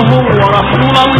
الله ورحمة الله.